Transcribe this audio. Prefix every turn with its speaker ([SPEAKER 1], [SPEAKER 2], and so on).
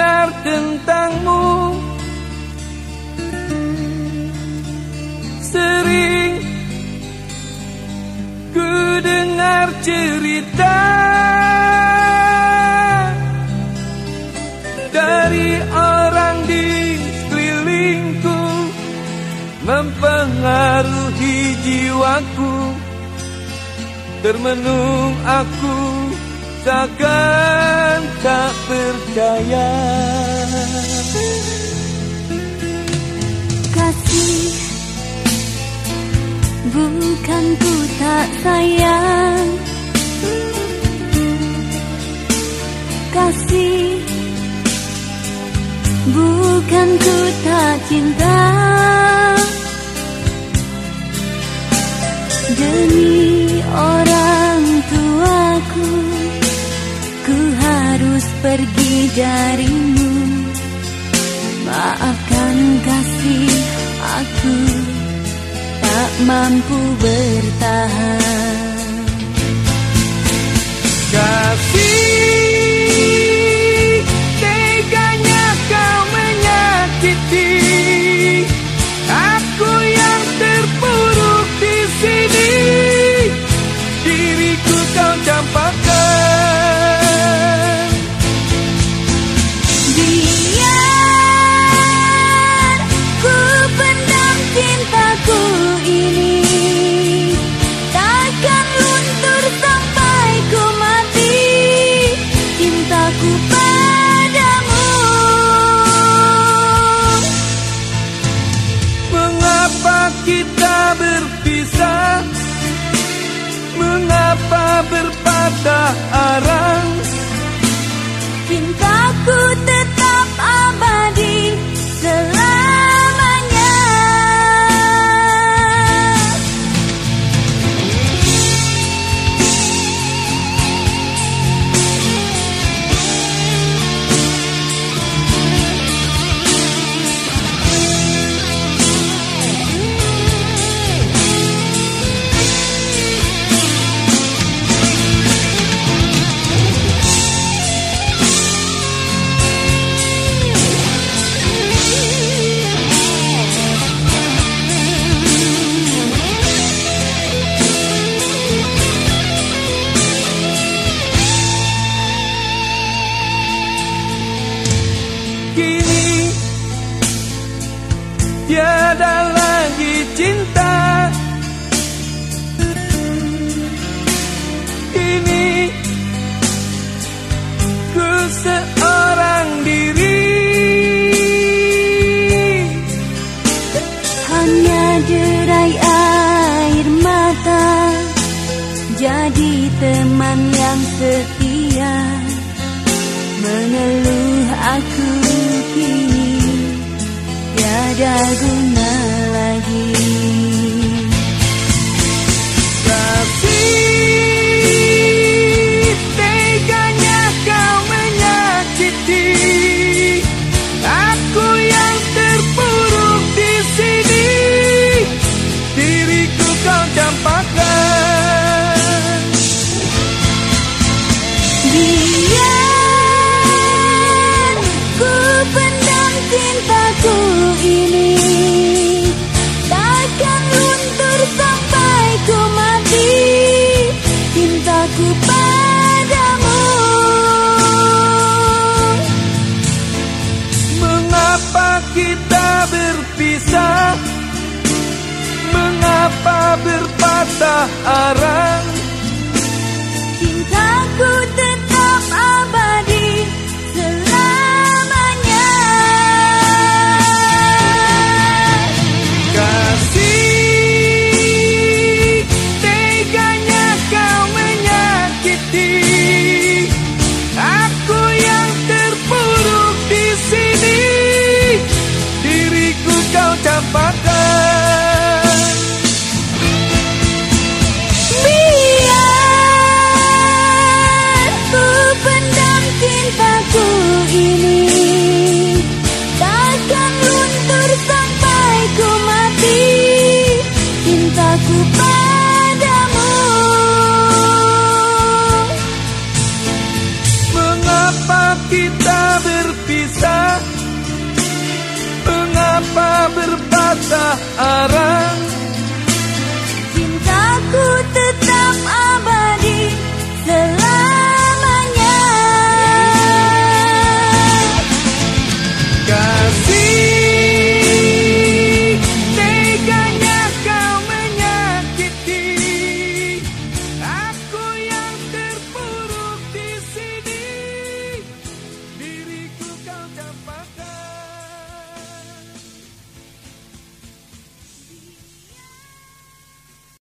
[SPEAKER 1] mendengar tentangmu. Sering ku dengar cerita Dari orang di sekelilingku Mempengaruhi jiwaku. Termenung aku takkan yang tak berdaya
[SPEAKER 2] Kasih Bukan ku tak sayang. Kasih Bukan ku tak cinta. Demi pergi darimu. Maafkan kasih aku. Tak mampu bertahan
[SPEAKER 1] Aku kini tiada
[SPEAKER 2] guna
[SPEAKER 1] está.